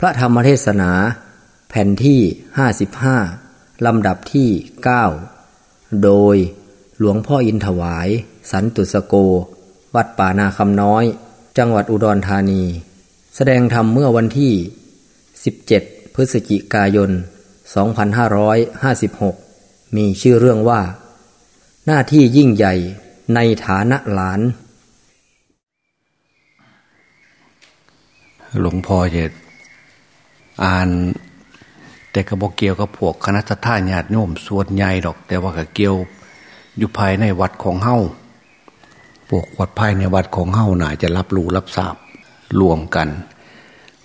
พระธรรมเทศนา แผ่นที่ 55 ลำดับที่ 9 โดยหลวงพ่ออินถวาย สันตุสโก วัดป่านาคำน้อย จังหวัดอุดรธานี แสดงธรรมเมื่อวันที่ 17 พฤศจิกายน 2556 มีชื่อเรื่องว่า หน้าที่ยิ่งใหญ่ในฐานะหลานหลวงพ่อจะ อ่าน แต่กระบอกเกี่ยวกับพวกคณะท่าญาติโยมส่วนใหญ่ดอก แต่ว่าก็เกี่ยวอยู่ภายในวัดของเฮ้าพวกวัดภายในวัดของเฮ้าน่าจะรับรู้รับทราบรวมกัน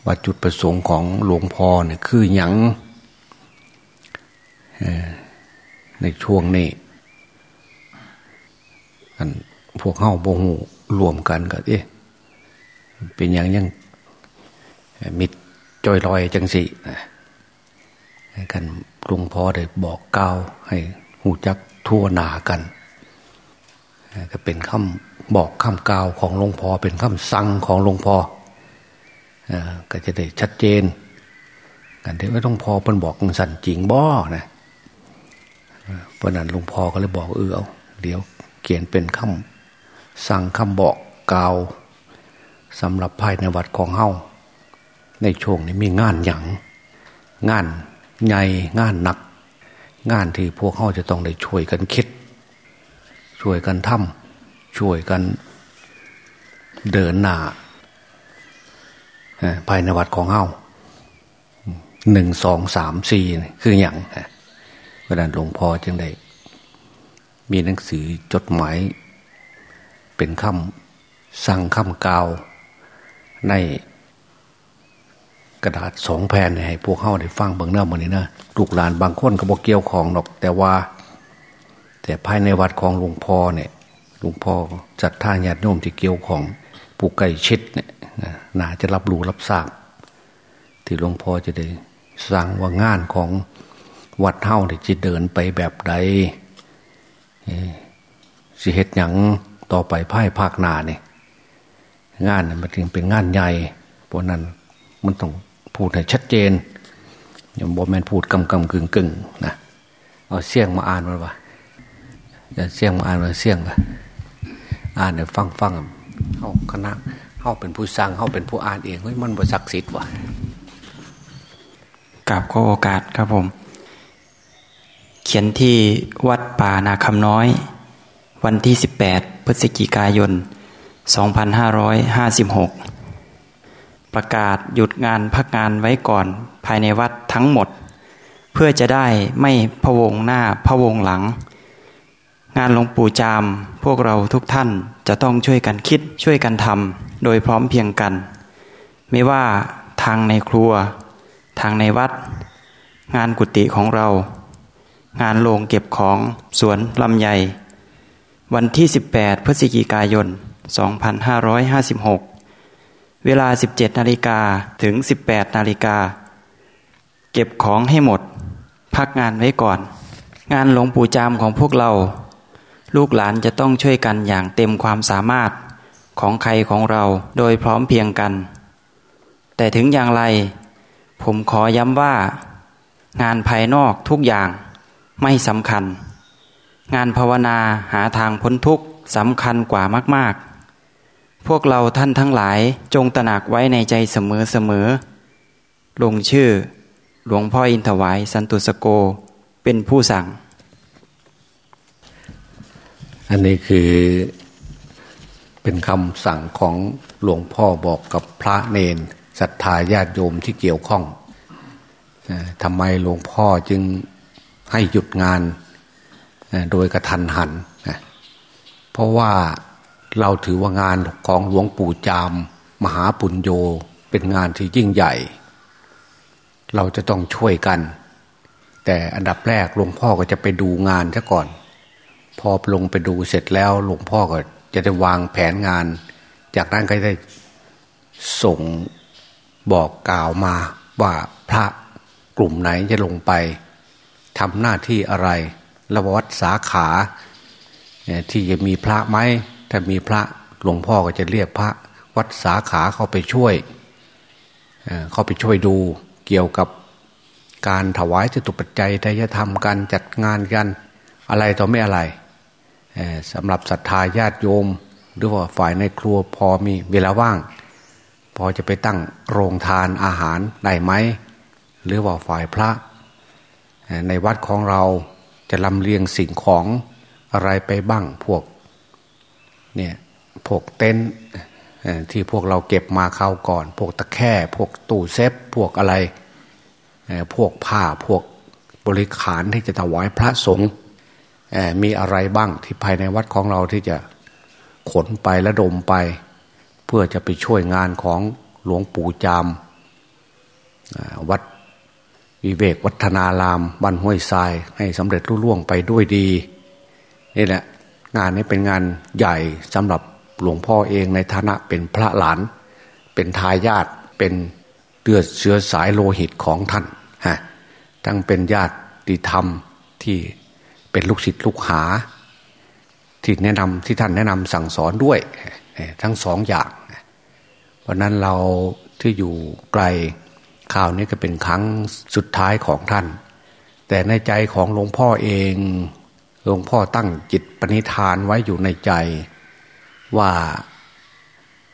ว่าจุดประสงค์ของหลวงพ่อเนี่ยคืออยังในช่วงนี้กันพวกเฮ้าโบหูรวมกันก็เอ๊ะเป็นอย่างยังมิด จอยลอยจังสิกันหลวงพ่อได้บอกกล่าวให้หูจักทั่วหนากันก็เป็นคำบอกคำกล่าวของหลวงพ่อเป็นคำสั่งของหลวงพ่อก็จะได้ชัดเจน กันที่ว่าหลวงพ่อเป็นบอกสั่นจริงบ่นะเพราะนั้นหลวงพ่อก็เลยบอกเออเอาเดี๋ยวเขียนเป็นคำสั่งคำบอกกล่าวสำหรับภายในวัดของเฮา ในช่วงนี้มีงานหยังงานใหญ่งานหนัก งานที่พวกเขาจะต้องได้ช่วยกันคิด ช่วยกันทำช่วยกันเดินหน้าภายในวัดของเฮาหนึ่งสองสามสี่คืออย่างเพราะนั้นหลวงพ่อจึงได้ มีหนังสือจดหมาย เป็นคำสั่งคำกล่าว ใน กระดาษสองแผ่นให้พวกเข้าได้ฟังเบางเนื้อมันนี่นะลูกหลานบางคนก็บอกเกี่ยวของหรอก แต่ว่า แต่ภายในวัดของหลวงพ่อเนี่ยหลวงพ่อจัดท่าญาติโยมที่เกี่ยวของผู้ใกล้ชิดเนี่ยน่าจะรับรู้รับทราบ ที่หลวงพ่อจะได้สั่งว่างานของวัดเท่าที่จะเดินไปแบบใดสิเหตุหยังต่อไปภายภาคหนาเนี่ยงานมันถึงเป็นงานใหญ่เพราะนั้นมันต้อง พูดให้ชัดเจนอย่าบอกแมนพูดกำกำกึ่งกึ่งนะเอาเสียงมาอ่านมาวะอย่าเสียงมาอ่านมาเสียงมาอ่านเดี๋ยวฟังฟังเขาคณะเขาเป็นผู้สร้างเขาเป็นผู้อ่านเองเฮ้ยมันบริศักดิ์สิทธิ์ว่ะกราบขอโอกาสครับผม เขียนที่วัดป่านาคำน้อย วันที่ 18 พฤศจิกายน 2556 ประกาศหยุดงานพักงานไว้ก่อนภายในวัดทั้งหมด เพื่อจะได้ไม่พะวงหน้าพะวงหลัง งานหลวงปู่จาม พวกเราทุกท่านจะต้องช่วยกันคิดช่วยกันทำโดยพร้อมเพียงกัน ไม่ว่าทางในครัว ทางในวัด งานกุฏิของเรา งานโรงเก็บของสวนลำใหญ่วันที่ 18 พฤศจิกายน 2556 เวลา 17นาฬิกาถึง 18นาฬิกา เก็บของให้หมด พักงานไว้ก่อน งานหลวงปู่จามของพวกเรา ลูกหลานจะต้องช่วยกันอย่างเต็มความสามารถของใครของเราโดยพร้อมเพียงกัน แต่ถึงอย่างไร ผมขอย้ำว่า งานภายนอกทุกอย่างไม่สำคัญ งานภาวนาหาทางพ้นทุกข์สำคัญกว่ามากๆ พวกเราท่านทั้งหลายจงตระหนักไว้ในใจเสมอเสมอ ลงชื่อ หลวงพ่ออินถวาย สันตุสโกเป็นผู้สั่ง อันนี้คือเป็นคำสั่งของหลวงพ่อบอกกับพระเนนศรัทธาญาติโยมที่เกี่ยวข้องทำไมหลวงพ่อจึงให้หยุดงานโดยกระทันหัน เพราะว่า เราถือว่างานของหลวงปู่จาม มหาปุญโญเป็นงานที่ยิ่งใหญ่ เราจะต้องช่วยกัน แต่อันดับแรกหลวงพ่อก็จะไปดูงานซะก่อน พอลงไปดูเสร็จแล้วหลวงพ่อก็จะได้วางแผนงาน จากนั้นก็ได้ส่งบอกกล่าวมาว่าพระกลุ่มไหนจะลงไปทำหน้าที่อะไรระวัดสาขาที่จะมีพระไหม ถ้ามีพระหลวงพ่อก็จะเรียกพระวัดสาขาเข้าไปช่วยเข้าไปช่วยดูเกี่ยวกับการถวายจตุปัจจัยทายธรรมการจัดงานกันอะไรต่อไม่อะไรสำหรับศรัทธาญาติโยม หรือว่าฝ่ายในครัวพอมีเวลาว่าง พอจะไปตั้งโรงทานอาหารได้ไหม หรือว่าฝ่ายพระ ในวัดของเราจะลำเลียงสิ่งของอะไรไปบ้างพวก เนี่ยพวกเต็นท์ที่พวกเราเก็บมาเข้าก่อน พวกตะแคร่พวกตู้เซฟพวกอะไรพวกผ้าพวกบริขารที่จะถวายพระสงฆ์มีอะไรบ้างที่ภายในวัดของเราที่จะขนไปและดมไป เพื่อจะไปช่วยงานของหลวงปู่จามวัดวิเวกวัฒนารามบ้านห้วยทรายให้สำเร็จรุ่ล่วงไปด้วยดีนี่แหละ งานนี้เป็นงานใหญ่สำหรับหลวงพ่อเองในฐานะเป็นพระหลาน เป็นทายาทเป็นเลือดเชื้อสายโลหิตของท่านฮะทั้งเป็นญาติธรรมที่เป็นลูกศิษย์ลูกหา ที่แนะนำที่ท่านแนะนำสั่งสอนด้วย ทั้งสองอย่างเพราะนั้นเราที่อยู่ไกลข่าวนี้ก็เป็นครั้งสุดท้ายของท่าน แต่ในใจของหลวงพ่อเอง หลวงพ่อตั้งจิตปณิธานไว้อยู่ในใจ ว่า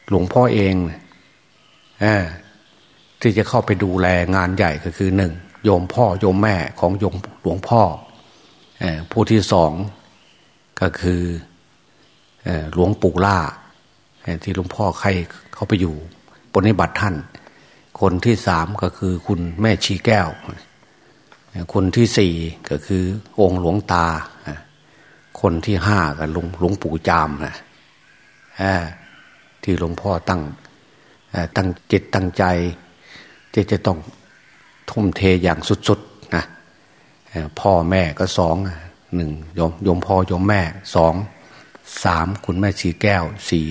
หลวงพ่อเองอที่จะเข้าไปดูแลงานใหญ่ก็คือหนึ่งโยมพ่อโยมแม่ของโยมหลวงพ่อผู้ที่สองก็คือหลวงปู่ล่าที่หลวงพ่อใครเขาไปอยู่ปฏิบัติท่าน คนที่สามก็คือคุณแม่ชีแก้ว คนที่สี่ก็คือองค์หลวงตา คนที่ห้าก็หลวงหลวงปู่จามนะที่หลวงพ่อตั้งตั้งจิตตั้งใจที่จะต้องทุ่มเทอย่างสุดๆนะพ่อแม่ก็สองหนึ่งยมยมพ่อยมแม่สองสามคุณแม่ชีแก้วสี่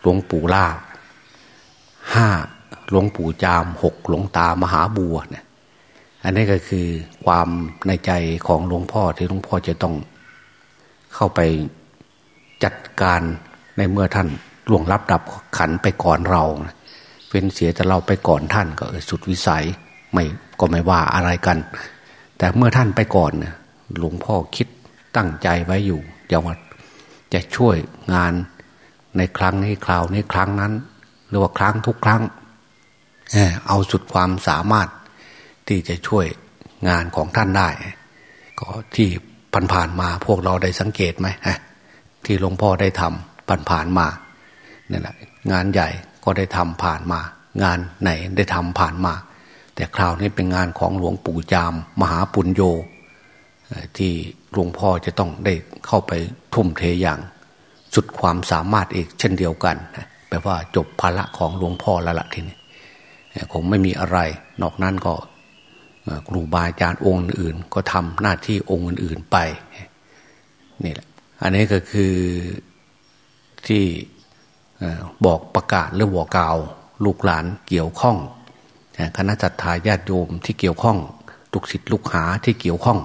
หลวงปู่ล่าห้าหลวงปู่จามหกหลวงตามหาบัวเนี่ย อันนี้ก็คือความในใจของหลวงพ่อที่หลวงพ่อจะต้องเข้าไปจัดการในเมื่อท่านล่วงรับดับขันไปก่อนเราเป็นเสียแต่เราไปก่อนท่านก็สุดวิสัยไม่ก็ไม่ว่าอะไรกัน แต่เมื่อท่านไปก่อนเนี่ยหลวงพ่อคิดตั้งใจไว้อยู่จะว่าจะช่วยงานในครั้งนี้คราวนี้ครั้งนั้น หรือว่าครั้งทุกครั้งเอาสุดความสามารถ ที่จะช่วยงานของท่านได้ ก็ที่ผ่านๆมาพวกเราได้สังเกตไหมที่หลวงพ่อได้ทำผ่านๆมาเนี่ยแหละงานใหญ่ก็ได้ทำผ่านมา งานไหนได้ทำผ่านมา แต่คราวนี้เป็นงานของหลวงปู่จาม มหาปุญโยที่หลวงพ่อจะต้องได้เข้าไปทุ่มเทอย่างสุดความสามารถอีกเช่นเดียวกันแปลว่าจบภาระของหลวงพ่อแล้วละทีนี้คงไม่มีอะไร นอกนั้นก็ ครูบาอาจารย์องค์อื่น ก็ทำหน้าที่องค์อื่นๆไปนี่แหละ อันนี้ก็คือที่บอกประกาศหรือบอกกล่าวลูกหลานเกี่ยวข้องคณะจัตตาญาติโยมที่เกี่ยวข้องลูกศิษย์ลูกหาที่เกี่ยวข้อง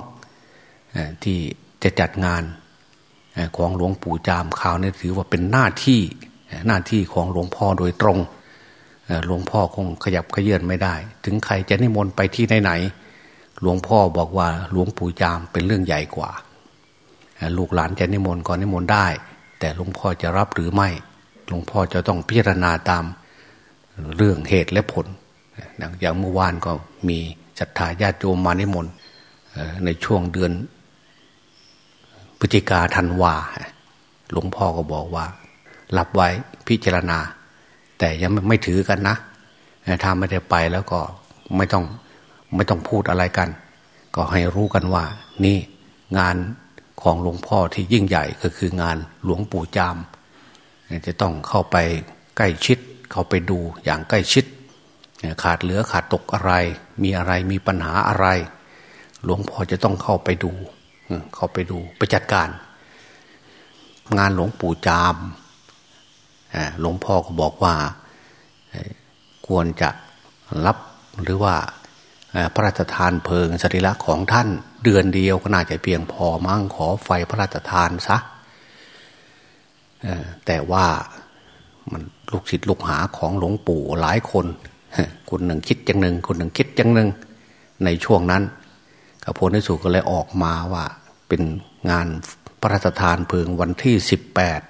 ที่จะจัดงานของหลวงปู่จามข่าวนี้ถือว่าเป็นหน้าที่หน้าที่ของหลวงพ่อโดยตรง หลวงพ่อคงขยับขยื่นไม่ได้ ถึงใครจะนิมนต์ไปที่ไหนๆหลวงพ่อบอกว่าหลวงปู่จามเป็นเรื่องใหญ่กว่า ลูกหลานจะนิมนต์ก็นิมนต์ได้ แต่หลวงพ่อจะรับหรือไม่ หลวงพ่อจะต้องพิจารณาตามเรื่องเหตุและผล อย่างเมื่อวานก็มีศรัทธาญาติโยมมานิมนต์ในช่วงเดือนพฤศจิกาธันวาหลวงพ่อก็บอกว่า รับไว้พิจารณา แต่ยังไม่ถือกันนะถ้าไม่ได้ไปแล้วก็ไม่ต้องไม่ต้องพูดอะไรกัน ก็ให้รู้กันว่า นี่งานของหลวงพ่อที่ยิ่งใหญ่ก็คืองานหลวงปู่จาม จะต้องเข้าไปใกล้ชิด เข้าไปดูอย่างใกล้ชิด ขาดเหลือขาดตกอะไร มีอะไรมีปัญหาอะไร หลวงพ่อจะต้องเข้าไปดู เข้าไปดูไปจัดการ งานหลวงปู่จาม หลวงพ่อก็บอกว่าควรจะรับหรือว่าพระราชทานเพลิงสรีระของท่านเดือนเดียวก็น่าจะเพียงพอมั่งขอไฟพระราชทานซะแต่ว่ามันลูกศิษย์ลูกหาของหลวงปู่หลายคนคนหนึ่งคิดอย่างหนึ่งคนหนึ่งคิดอย่างหนึ่งในช่วงนั้นกระพลในสุก็เลยออกมาว่า เป็นงานพระราชทานเพลิงวันที่สิบแปด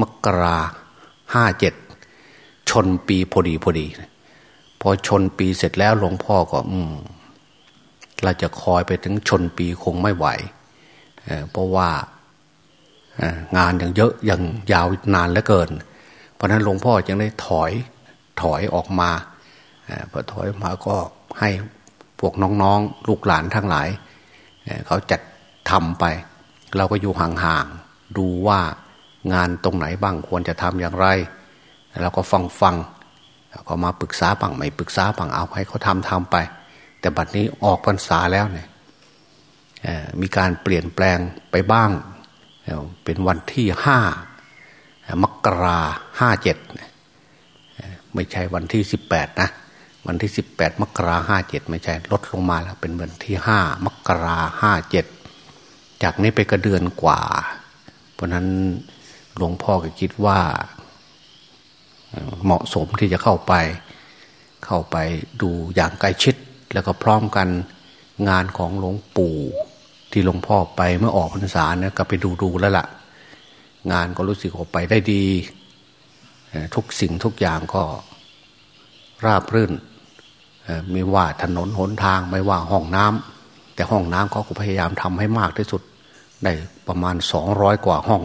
มกรา ห้าเจ็ดชนปีพอดีพอดีพอชนปีเสร็จแล้วหลวงพ่อก็ อืมเราจะคอยไปถึงชนปีคงไม่ไหวเเพราะว่างานยังเยอะยังยาวนานเหลือเกิน เพราะนั้นหลวงพ่อจึงได้ถอยถอยออกมาพอถอยมาก็ให้พวกน้องๆ ลูกหลานทั้งหลาย เขาจัดทำไป เราก็อยู่ห่างๆ ดูว่า งานตรงไหนบ้างควรจะทำอย่างไรเราก็ฟังฟังก็มาปรึกษาบังไม่ปรึกษาบังเอาให้เขาทำทำไป แต่บัดนี้ออกพรรษาแล้วเนี่ยมีการเปลี่ยนแปลงไปบ้าง เป็นวันที่ห้ามกราห้าเจ็ดไม่ใช่วันที่สิบแปดนะวันที่สิบแปดมกราห้าเจ็ดไม่ใช่ลดลงมาแล้ว เป็นวันที่ห้ามกราห้าเจ็ดจากนี้ไปกระเดือนกว่า เพราะนั้น หลวงพ่อก็คิดว่า เหมาะสมที่จะเข้าไป เข้าไปดูอย่างใกล้ชิด แล้วก็พร้อมกันงานของหลวงปู่ที่หลวงพ่อไปเมื่อออกพรรษาเนี่ยก็ไปดูดูแล้วละ่ะ งานก็รู้สึกออกไปได้ดี ทุกสิ่งทุกอย่างก็ราบรื่น ไม่ว่าถนนหนทางไม่ว่าห้องน้ำแต่ห้องน้ำเขาก็พยายามทำให้มากที่สุดได้ประมาณสองร้อยกว่าห้อง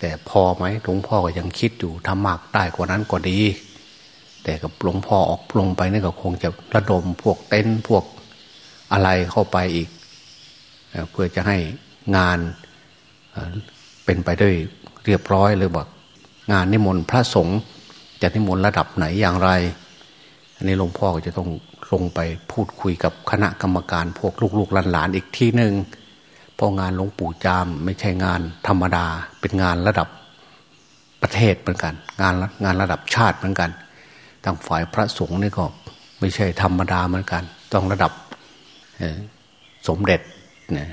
แต่พอไหมหลวงพ่อก็ยังคิดอยู่ทำมากได้กว่านั้นก็ดี แต่กับหลวงพ่อออกลงไปนี่ก็คงจะระดมพวกเต็นท์พวกอะไรเข้าไปอีก เพื่อจะให้งานเป็นไปด้วยเรียบร้อยเลยบอกงานนิมนต์พระสงฆ์จะนิมนต์ระดับไหนอย่างไร อันนี้หลวงพ่อก็จะต้องลงไปพูดคุยกับคณะกรรมการพวกลูกๆหลานๆอีกที่หนึ่ง เพราะงานหลวงปู่จาม ไม่ใช่งานธรรมดา เป็นงานระดับประเทศเหมือนกัน งานงานระดับชาติเหมือนกันทางฝ่ายพระสงฆ์นี่ก็ไม่ใช่ธรรมดาเหมือนกัน ต้องระดับสมเด็จเนี่ย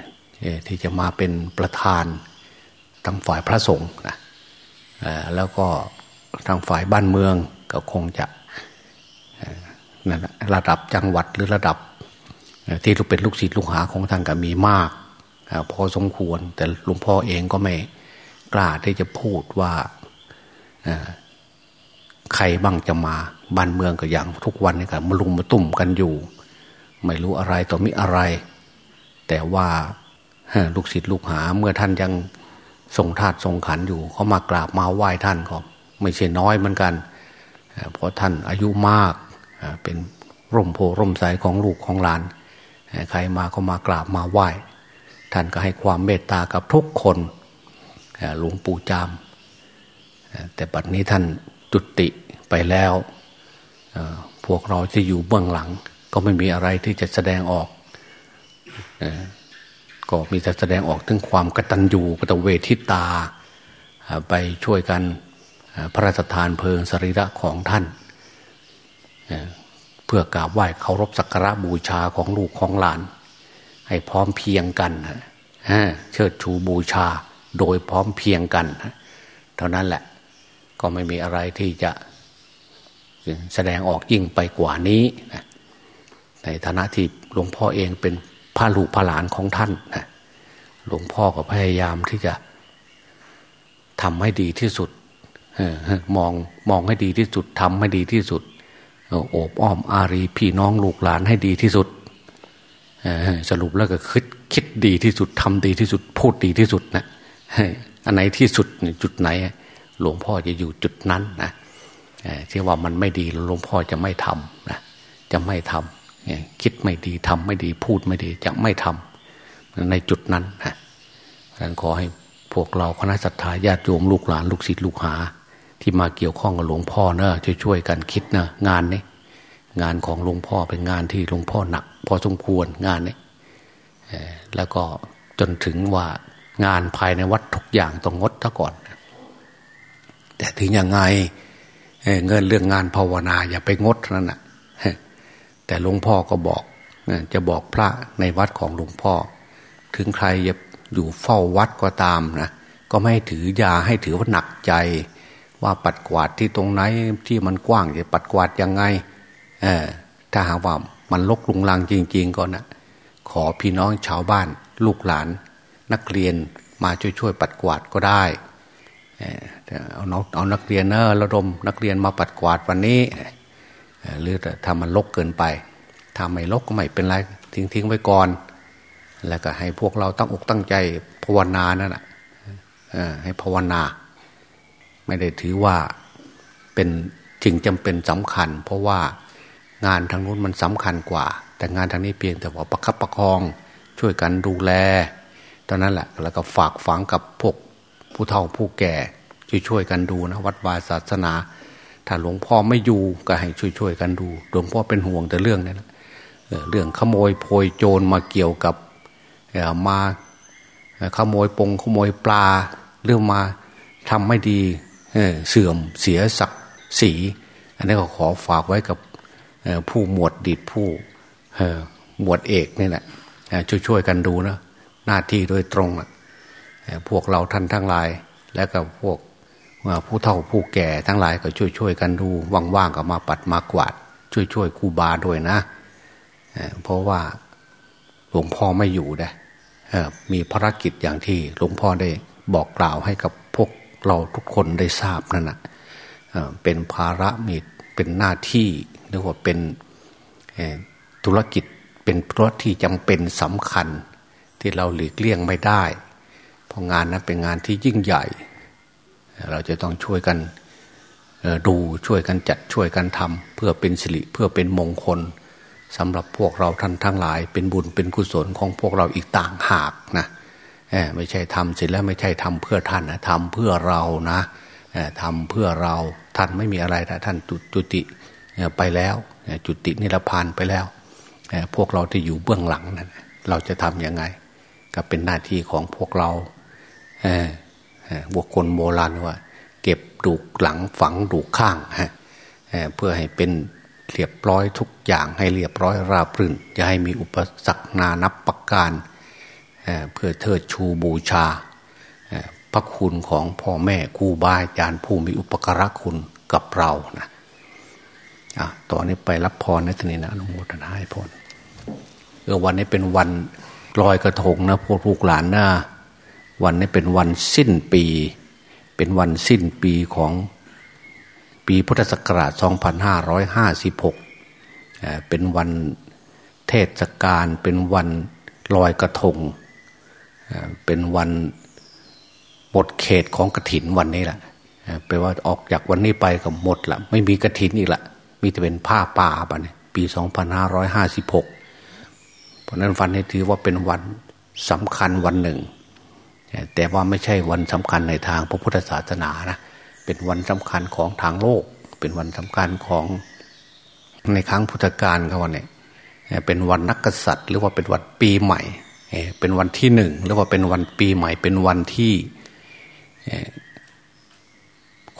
ที่จะมาเป็นประธานทางฝ่ายพระสงฆ์นะแล้วก็ทางฝ่ายบ้านเมืองก็คงจะระดับจังหวัดหรือระดับที่เป็นลูกศิษย์ลูกหาของท่างก็มีมาก พอสมควร แต่หลวงพ่อเองก็ไม่กล้าที่จะพูดว่าใครบ้างจะมาบ้านเมืองก็อย่างทุกวันนี่ครับมาลุมมาตุ่มกันอยู่ ไม่รู้อะไรต่อมิอะไร แต่ว่าลูกศิษย์ลูกหาเมื่อท่านยังทรงธาตุทรงขันอยู่เขามากราบมาไหว้ท่านก็ไม่ใช่น้อยเหมือนกัน เพราะท่านอายุมากเป็นร่มโพร่มใสของลูกของหลาน ใครมาก็มากราบมาไหว้ ท่านก็ให้ความเมตตากับทุกคนหลวงปู่จาม แต่บัดนี้ท่านจุติไปแล้ว พวกเราจะอยู่เบื้องหลัง ก็ไม่มีอะไรที่จะแสดงออก ก็มีแต่แสดงออกถึงความกตัญญูกตเวทิตา ไปช่วยกันพระราชทานเพลิงสรีระของท่าน เพื่อกราบไหว้เคารพสักการะบูชาของลูกของหลาน ให้พร้อมเพียงกันเชิดชูบูชาโดยพร้อมเพียงกัน เท่านั้นแหละ ก็ไม่มีอะไรที่จะแสดงออกยิ่งไปกว่านี้ ในฐานะที่หลวงพ่อเองเป็นพระลูกพระหลานของท่านหลวงพ่อก็พยายามที่จะทำให้ดีที่สุดมองมองให้ดีที่สุดทำให้ดีที่สุดโอบอ้อมอารีพี่น้องลูกหลานให้ดีที่สุด สรุปแล้วก็คิดคิดดีที่สุดทำดีที่สุด พูดดีที่สุดนะอันไหนที่สุดจุดไหน หลวงพ่อจะอยู่จุดนั้นนะที่ว่ามันไม่ดีหลวงพ่อจะไม่ทำนะจะไม่ทำคิดไม่ดีทำไม่ดีพูดไม่ดีจะไม่ทำในจุดนั้นนะดังนั้นขอให้พวกเราคณะสัตยาญาติโยมลูกหลานลูกศิษย์ลูกหา ที่มาเกี่ยวข้องกับหลวงพ่อเนอะช่วยๆกันคิดนะงานนี้ งานของหลวงพ่อเป็นงานที่หลวงพ่อหนัก พอสมควรงานนี้แล้วก็จนถึงว่างานภายในวัดทุกอย่างต้องงดซะก่อน แต่ถึงยังไงเงินเรื่องงานภาวนา อย่าไปงดนั่นนะแต่หลวงพ่อก็บอกจะบอกพระในวัดของหลวงพ่อ ถึงใครจะอยู่เฝ้าวัดก็ตามนะก็ไม่ถือยาให้ถือว่าหนักใจ ว่าปัดกวาดที่ตรงไหนที่มันกว้างจะปัดกวาดยังไง เออถ้าหากว่ามันลกลุงลังจริง ๆก็นนะขอพี่น้องชาวบ้าน ลูกหลาน นักเรียนมาช่วยๆปัดกวาดก็ได้เอาเอานักเรียนเนอะระดมนักเรียนมาปัดกวาดวันนี้หรือถ้ามันลกเกินไปถ้าไม่ลกก็ไม่เป็นไรทิ้งทิ้งไว้ก่อน แล้วก็ให้พวกเราตั้งอกตั้งใจภาวนานั่นแหละให้ภาวนา ไม่ได้ถือว่าเป็นจริงจำเป็นสำคัญ เพราะว่า งานทางนู้นมันสำคัญกว่า แต่งานทางนี้เพียงแต่ว่าประคับประคอง ช่วยกันดูแลตอนนั้นแหละแล้วก็ฝากฝังกับพวกผู้เฒ่าผู้แก่ช่วยๆกันดูนะวัดวาศาสนา ถ้าหลวงพ่อไม่อยู่ก็ให้ช่วยๆกันดูหลวงพ่อเป็นห่วงแต่เรื่องนี้นะเรื่องขโมยโพยโจรมาเกี่ยวกับมาขโมยปงขโมยปลาเรื่องมาทำไม่ดีเสื่อมเสียศักดิ์ศรีอันนี้ก็ขอฝากไว้กับ ผู้หมวดดิดผู้หมวดเอกนี่แหละช่วยๆกันดูนะหน้าที่โดยตรงพวกเราท่านทั้งหลาย และกับพวกผู้เฒ่าผู้แก่ทั้งหลายก็ช่วยๆกันดูว่างๆก็มาปัดมากวาด ช่วยๆครูบาด้วยนะเพราะว่าหลวงพ่อไม่อยู่นะมีภารกิจอย่างที่หลวงพ่อได้บอกกล่าวให้กับพวกเราทุกคนได้ทราบนั่นนะเป็นภาระมี เป็นหน้าที่หรือว่าเป็นธุรกิจเป็นเพราะที่จำเป็นสำคัญที่เราหลีกเลี่ยงไม่ได้ เพราะงานนั้นเป็นงานที่ยิ่งใหญ่ เราจะต้องช่วยกันดูช่วยกันจัดช่วยกันทำเพื่อเป็นสิริเพื่อเป็นมงคลสำหรับพวกเราท่านทั้งหลาย เป็นบุญเป็นกุศลของพวกเราอีกต่างหากนะไม่ใช่ทำเสร็จแล้วไม่ใช่ทำเพื่อท่านนะทำเพื่อเรานะ ทำเพื่อเราท่านไม่มีอะไรแต่ท่านจุติไปแล้วจุตินิรพานไปแล้วพวกเราที่อยู่เบื้องหลังนั้นเราจะทำยังไง ก็เป็นหน้าที่ของพวกเราบวกคนโบราณว่า เก็บดูกหลังฝังดูกข้างเพื่อให้เป็นเรียบร้อยทุกอย่างให้เรียบร้อยราบรื่นจะให้มีอุปสรรคนานับประการเพื่อเทิดชูบูชา พระคุณของพ่อแม่ครูบาอาจารย์ผู้มีอุปการะคุณกับเรานะอะตอนนี้ไปรับพรในทนี้นะอนุโมทนาให้พรเออวันนี้เป็นวันลอยกระทงนะพวกลูกหลานนะวันนี้เป็นวันสิ้นปี เป็นวันสิ้นปีของปีพุทธศักราช 2556 เป็นวันเทศกาลเป็นวันลอยกระทง เป็นวัน หมดเขตของกระถินวันนี้แหละแปลว่าออกจากวันนี้ไปก็หมดละไม่มีกระถินอีกละมีแต่เป็นผ้าป่าปะเนี่ยปี2556เพราะนั้นวันนี้ถือว่าเป็นวันสำคัญวันหนึ่ง แต่ว่าไม่ใช่วันสำคัญในทางพระพุทธศาสนานะเป็นวันสำคัญของทางโลก เป็นวันสำคัญของในครั้งพุทธกาลเขาวันนี้เป็นวันนักกษัตริย์ หรือว่าเป็นวันปีใหม่ เป็นวันที่หนึ่งหรือว่าเป็นวันปีใหม่ เป็นวันที่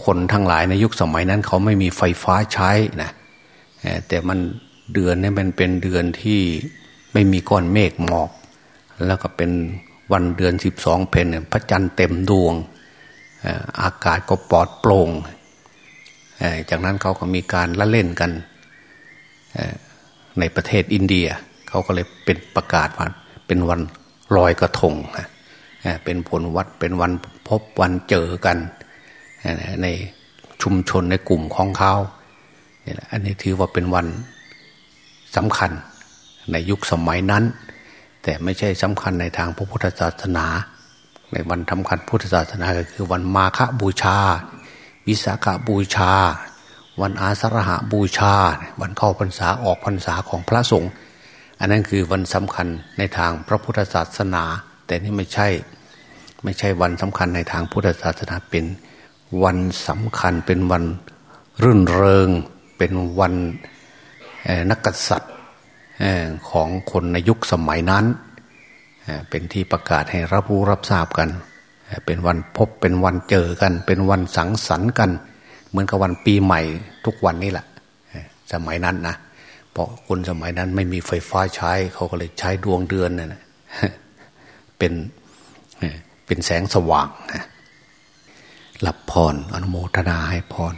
คนทั้งหลายในยุคสมัยนั้น เขาไม่มีไฟฟ้าใช้นะแต่มันเดือนนี้มันเป็นเดือนที่ไม่มีก้อนเมฆหมอก แล้วก็เป็นวันเดือนสิบสองเพนพระจันทร์เต็มดวง อากาศก็ปลอดโปร่งจากนั้นเขาก็มีการละเล่นกันในประเทศอินเดีย เขาก็เลยเป็นประกาศว่าเป็นวันลอยกระทง เป็นผลวัดเป็นวันพบวันเจอกัน ในชุมชนในกลุ่มของเขาอันนี้ถือว่าเป็นวันสำคัญในยุคสมัยนั้น แต่ไม่ใช่สำคัญในทางพระพุทธศาสนา ในวันสำคัญพุทธศาสนาก็คือวันมาฆบูชา วิสาขบูชา วันอาสาฬหาบูชา วันเข้าพรรษาออกพรรษาของพระสงฆ์อันนั้นคือวันสำคัญในทางพระพุทธศาสนา แต่นี่ไม่ใช่ ไม่ใช่วันสำคัญในทางพุทธศาสนาเป็นวันสำคัญเป็นวันรื่นเริง เป็นวันนักกษัตริย์ของคนในยุคสมัยนั้น เป็นที่ประกาศให้รับรู้รับทราบกัน เป็นวันพบเป็นวันเจอกัน เป็นวันสังสรรค์กัน เหมือนกับวันปีใหม่ทุกวันนี้แหละสมัยนั้นนะเพราะคนสมัยนั้นไม่มีไฟฟ้าใช้เขาก็เลยใช้ดวงเดือนนี่ย เป็นเป็นแสงสว่างนะหลับพรออนุโมทนาให้พร